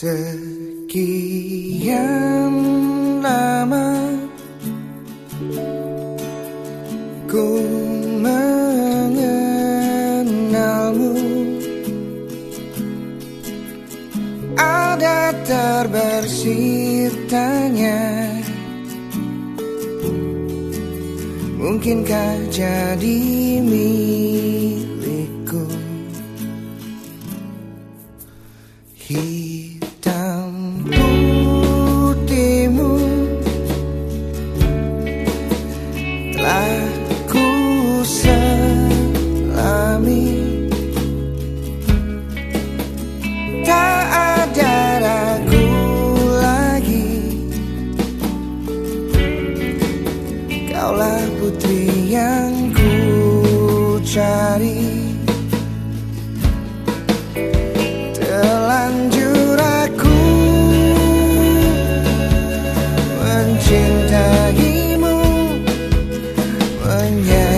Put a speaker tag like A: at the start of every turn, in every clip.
A: Sekian lama ku mengenalmu. Ada terbersit tanya Mungkinkah jadi milikku? Hitam Yeah.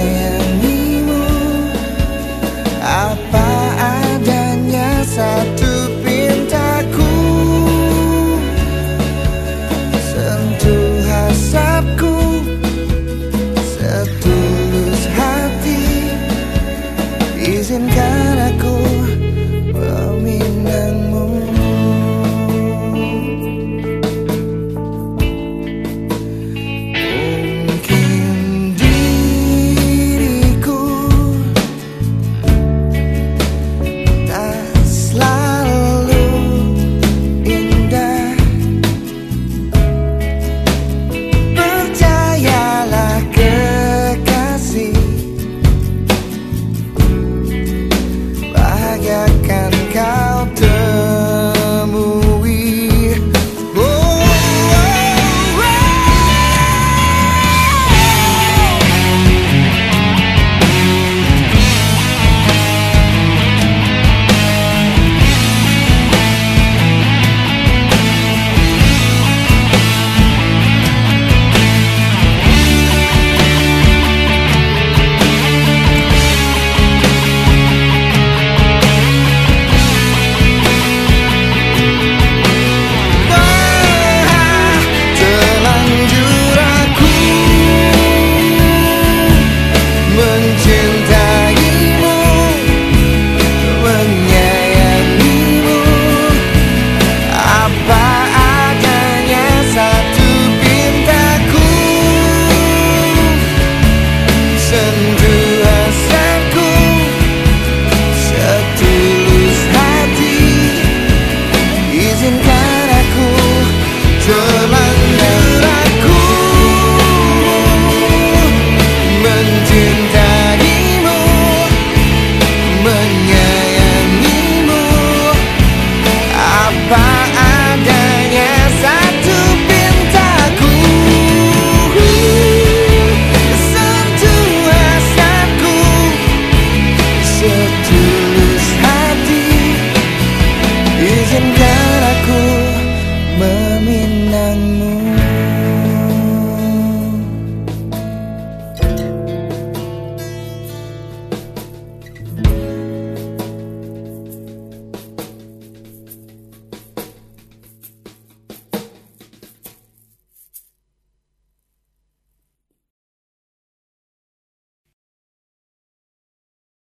A: 难幕